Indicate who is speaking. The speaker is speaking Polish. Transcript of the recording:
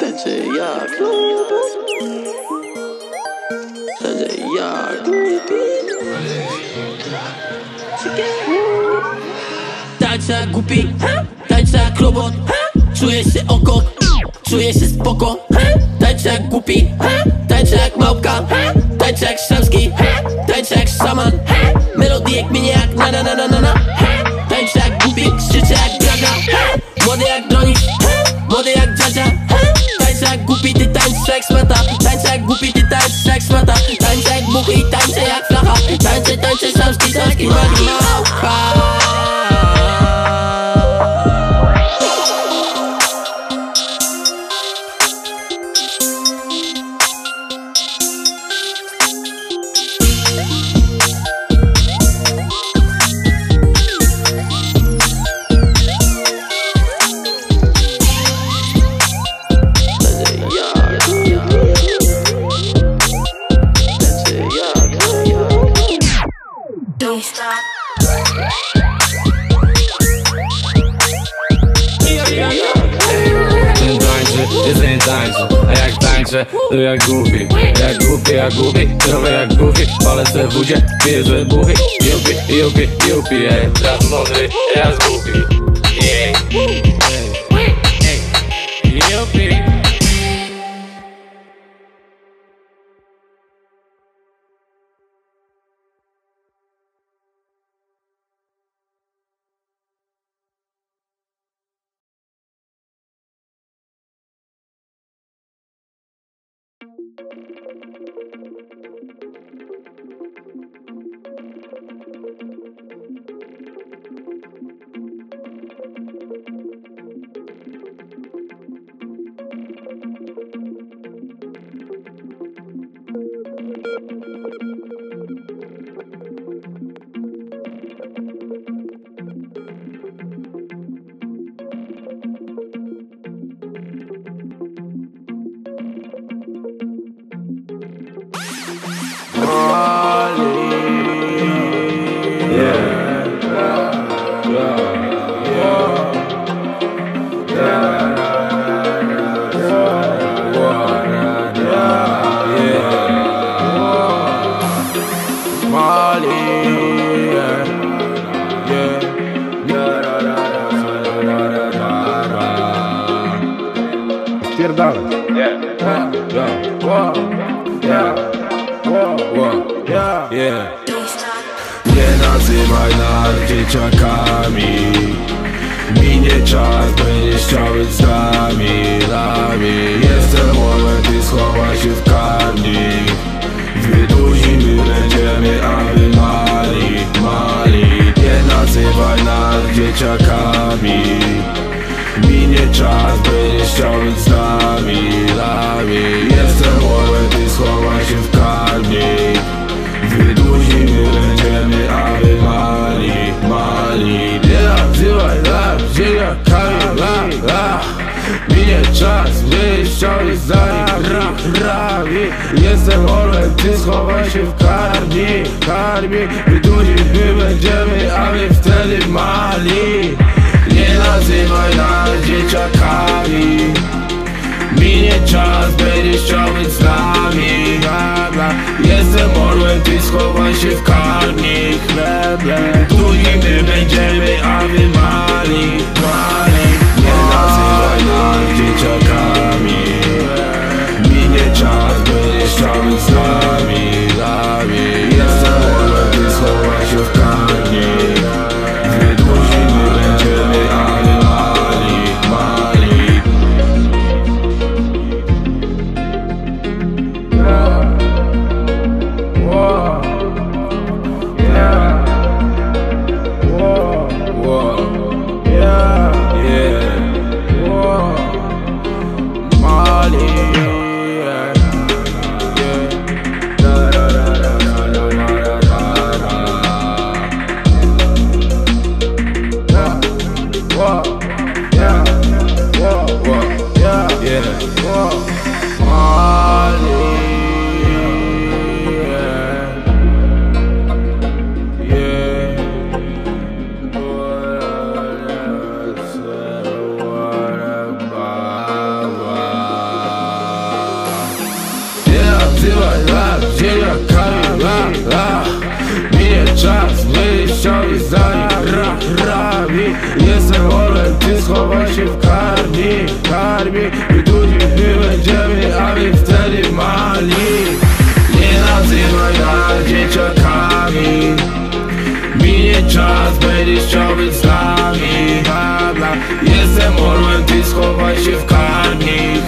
Speaker 1: Tańczę jak głupi, tańczę jak robot Czuję się oko, czuję się spoko. Tańczę jak głupi, tańczę jak małpka. Tańczę jak szamski, tańczę jak szaman. Melodie jak minie jak na na na na na
Speaker 2: Don't stop.
Speaker 3: Nie tańczy A jak tańczę, to jak głupi Jak głupi, jak głupi, robię jak głupi Palę se w budzie, piję se buchy Jupi, jupi, jupi, ej Raz mądry, raz głupi Yeah
Speaker 2: Don't stop.
Speaker 3: Nie nazywaj nas dzieciakami Minie czas, będziesz chciał być z nami Czas, będziesz chciał być z nami, nami. Jestem moment, ty schowaj się w karnik Wyduzimy będziemy, a wy mali, mali. Nie nazywaj nas dzieciakami, la, la. Minie czas, będziesz chciał być z nami, ra, rami Jestem orłem, ty schowaj się w karmie, karmie Wyduzimy będziemy, a wy wtedy mali. Nie nazywaj nas dzieciakami Minie czas, będziesz chciał być z nami. Jestem orłem, ty schowaj się w ble. Tu nigdy będziemy, a wy mali Jestem orłem, ty schowaj się w karmi Karmi, my duzi, my będziemy, a my wtedy mali. Nie nazywaj nas dzieciakami. Minie czas, będziesz chciał być z nami. Jestem orłem, ty schowaj się w karmi